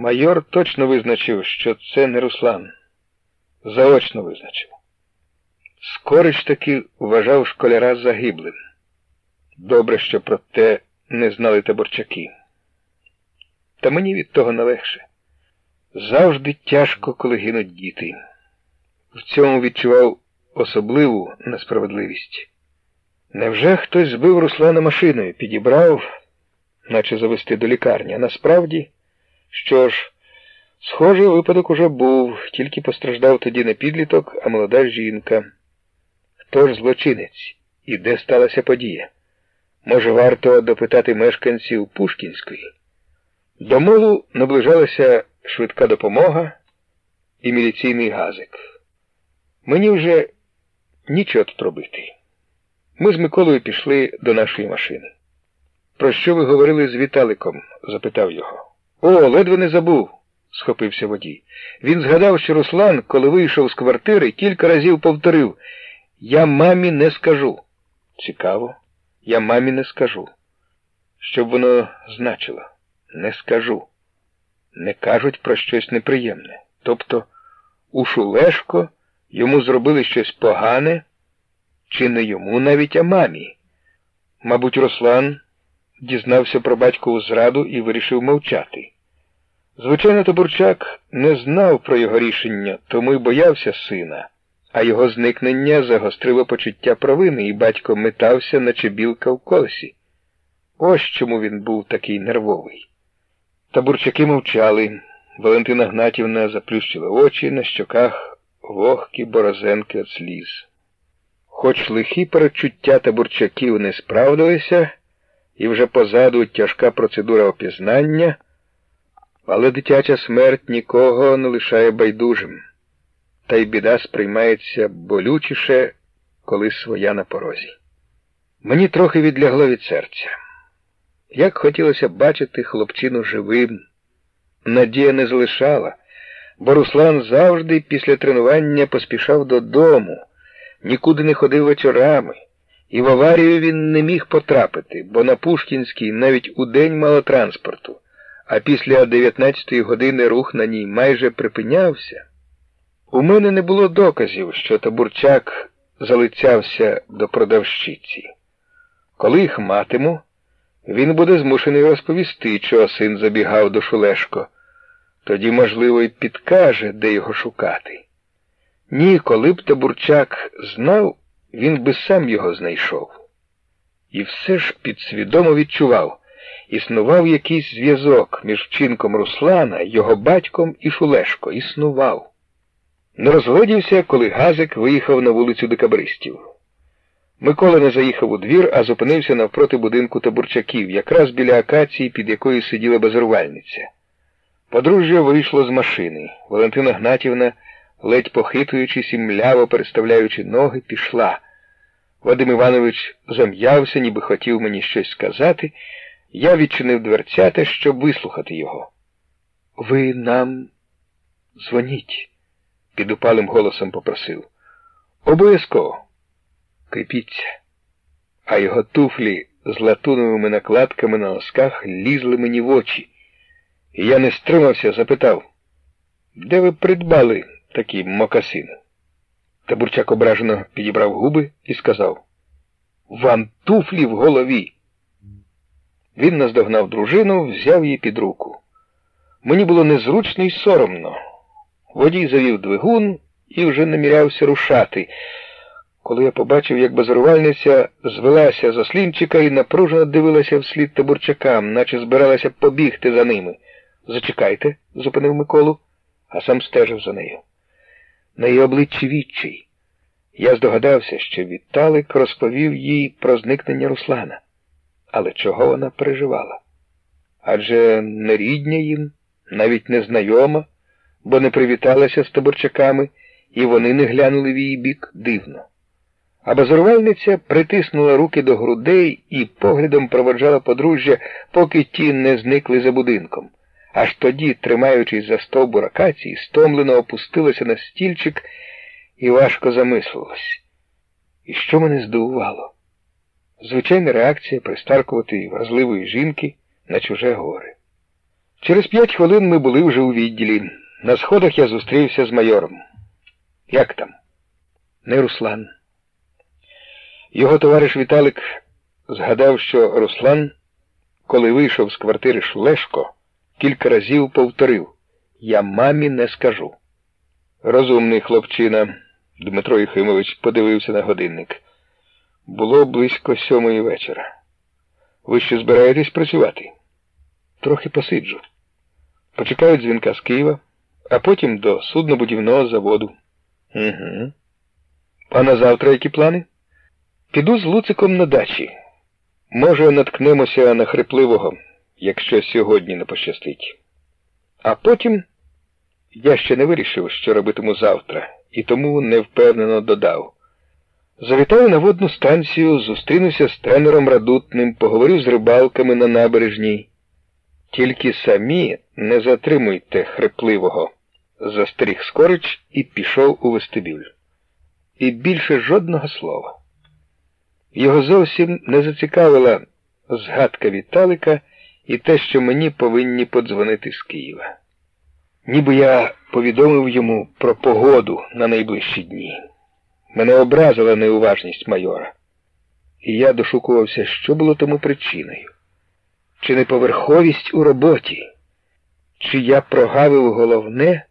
Майор точно визначив, що це не Руслан. Заочно визначив. Скорич таки вважав школяра загиблим. Добре, що про те не знали таборчаки. Та мені від того не легше. Завжди тяжко, коли гинуть діти. В цьому відчував особливу несправедливість. Невже хтось збив Руслана машиною, підібрав, наче завести до лікарні, а насправді, що ж, схожий випадок уже був, тільки постраждав тоді не підліток, а молода жінка. Хто ж злочинець і де сталася подія? Може, варто допитати мешканців Пушкінської? До молу наближалася швидка допомога і міліційний газик. Мені вже нічого тут робити. Ми з Миколою пішли до нашої машини. Про що ви говорили з Віталиком? запитав його. О, ледве не забув, схопився водій. Він згадав, що Руслан, коли вийшов з квартири, кілька разів повторив Я мамі не скажу. Цікаво, я мамі не скажу. Щоб воно значило, не скажу. Не кажуть про щось неприємне. Тобто, у Шулешко йому зробили щось погане, чи не йому навіть, а мамі. Мабуть, Руслан дізнався про батькову зраду і вирішив мовчати. Звичайно, Табурчак не знав про його рішення, тому й боявся сина, а його зникнення загострило почуття провини, і батько метався, наче білка в колесі. Ось чому він був такий нервовий. Табурчаки мовчали. Валентина Гнатівна заплющила очі на щоках вогкі борозенки від сліз. Хоч лихі перечуття табурчаків не справдилися, і вже позаду тяжка процедура опізнання, але дитяча смерть нікого не лишає байдужим, та й біда сприймається болючіше, коли своя на порозі. Мені трохи відлягло від серця. Як хотілося бачити хлопчину живим. Надія не залишала, бо Руслан завжди після тренування поспішав додому, нікуди не ходив вечорами, і в аварію він не міг потрапити, бо на Пушкінській навіть у день мало транспорту, а після 19-ї години рух на ній майже припинявся. У мене не було доказів, що Табурчак залицявся до продавщиці. Коли їх матиму, він буде змушений розповісти, чого син забігав до Шулешко. Тоді, можливо, й підкаже, де його шукати. Ні, коли б Табурчак знав, він би сам його знайшов. І все ж підсвідомо відчував, існував якийсь зв'язок між вчинком Руслана, його батьком і Шулешко. Існував. Не розгодівся, коли Газик виїхав на вулицю декабристів. Микола не заїхав у двір, а зупинився навпроти будинку табурчаків, якраз біля акації, під якою сиділа базарувальниця. Подружжя вийшло з машини. Валентина Гнатівна, ледь похитуючись і мляво переставляючи ноги, пішла. Вадим Іванович зам'явся, ніби хотів мені щось сказати. Я відчинив дверцята, щоб вислухати його. Ви нам дзвоніть, підупалим голосом попросив. Обов'язково. Кріпіться. А його туфлі з латуновими накладками на носках лізли мені в очі. І я не стримався, запитав, де ви придбали такі мокасини? Табурчак ображено підібрав губи і сказав Вам туфлі в голові. Він наздогнав дружину, взяв її під руку. Мені було незручно і соромно. Водій завів двигун і вже намірявся рушати. Коли я побачив, як базарувальниця звелася за слінчика і напружено дивилася вслід табурчакам, наче збиралася побігти за ними. Зачекайте, зупинив Миколу, а сам стежив за нею. На її обличчі відчай. Я здогадався, що Віталик розповів їй про зникнення Руслана. Але чого вона переживала? Адже не рідня їм, навіть не знайома, бо не привіталася з таборчаками, і вони не глянули в її бік дивно. А базарувальниця притиснула руки до грудей і поглядом проводжала подружжя, поки ті не зникли за будинком. Аж тоді, тримаючись за стовбур акації, стомлено опустилася на стільчик і важко замислилась. І що мене здивувало? Звичайна реакція пристаркуватої вразливої жінки на чуже горе. Через п'ять хвилин ми були вже у відділі. На сходах я зустрівся з майором. Як там? Не Руслан. Його товариш Віталик згадав, що Руслан, коли вийшов з квартири Шлешко, кілька разів повторив Я мамі не скажу. Розумний хлопчина, Дмитро Єхимович подивився на годинник. Було близько сьомої вечора. Ви ще збираєтесь працювати? Трохи посиджу. Почекають дзвінка з Києва, а потім до суднобудівного заводу. Угу. А на завтра які плани? Піду з Луциком на дачі. Може, наткнемося на хрипливого, якщо сьогодні не пощастить. А потім я ще не вирішив, що робитиму завтра, і тому невпевнено додав. Завітаю на водну станцію, зустрінуся з тренером Радутним, поговорю з рибалками на набережній. Тільки самі не затримуйте хрипливого, застеріг Скорич і пішов у вестибюль. І більше жодного слова. Його зовсім не зацікавила згадка Віталика і те, що мені повинні подзвонити з Києва. Ніби я повідомив йому про погоду на найближчі дні. Мене образила неуважність майора, і я дошукувався, що було тому причиною. Чи неповерховість у роботі, чи я прогавив головне?